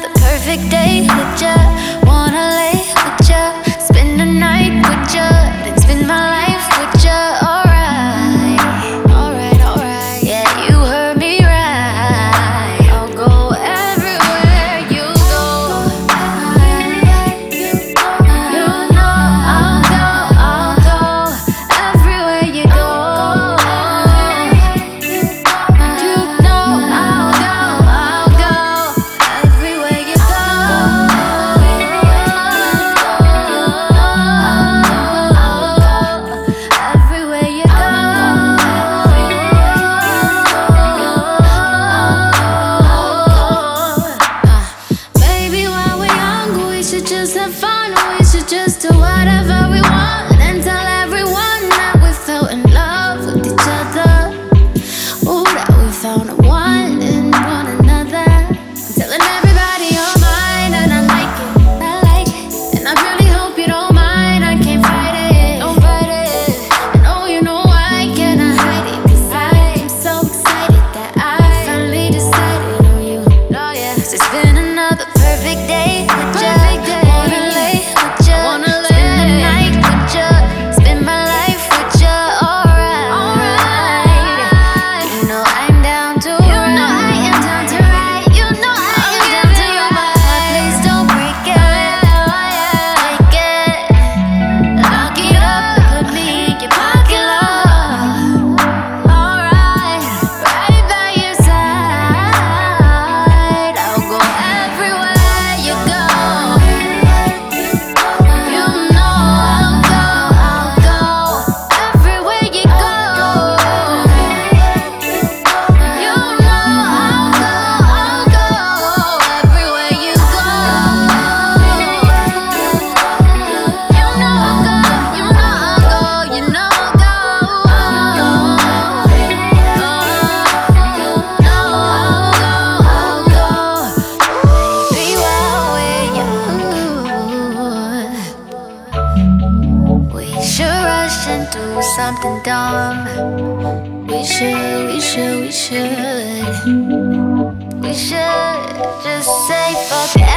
the perfect day. To just wanna lay another perfect day. Perfect day. do something dumb. We should, we should, we should. We should just say fuck it.